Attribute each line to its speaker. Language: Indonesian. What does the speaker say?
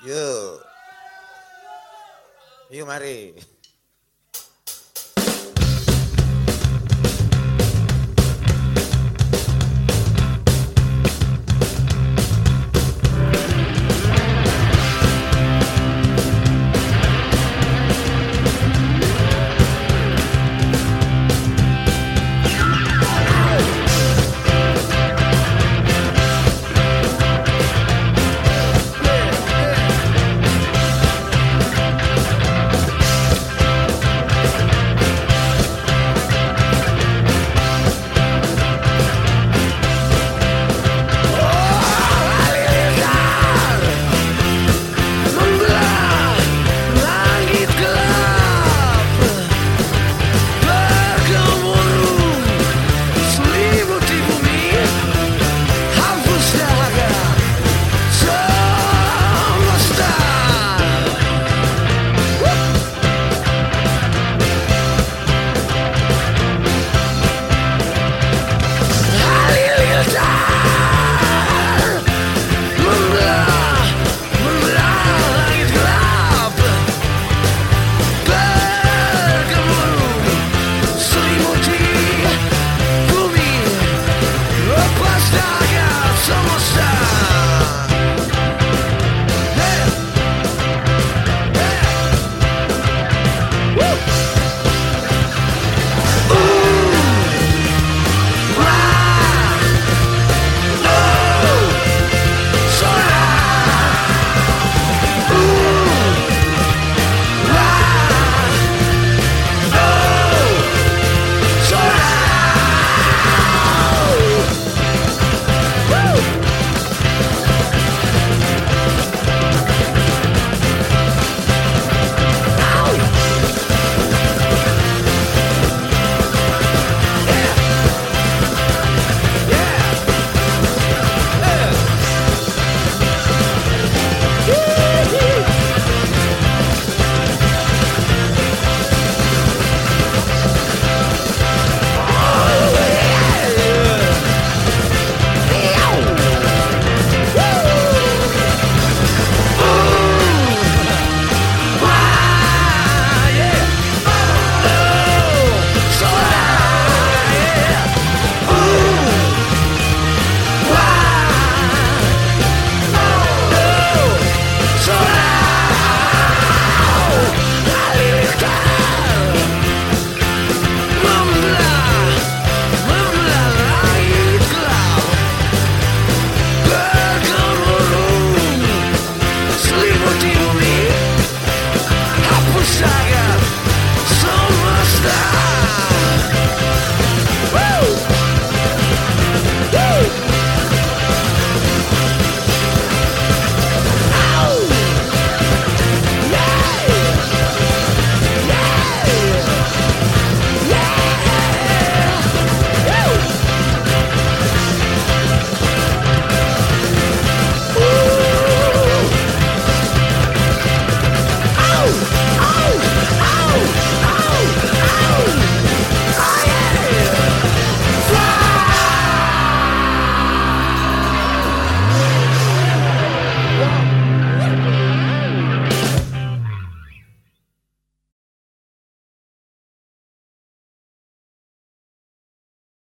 Speaker 1: Yuk. Yuk mari.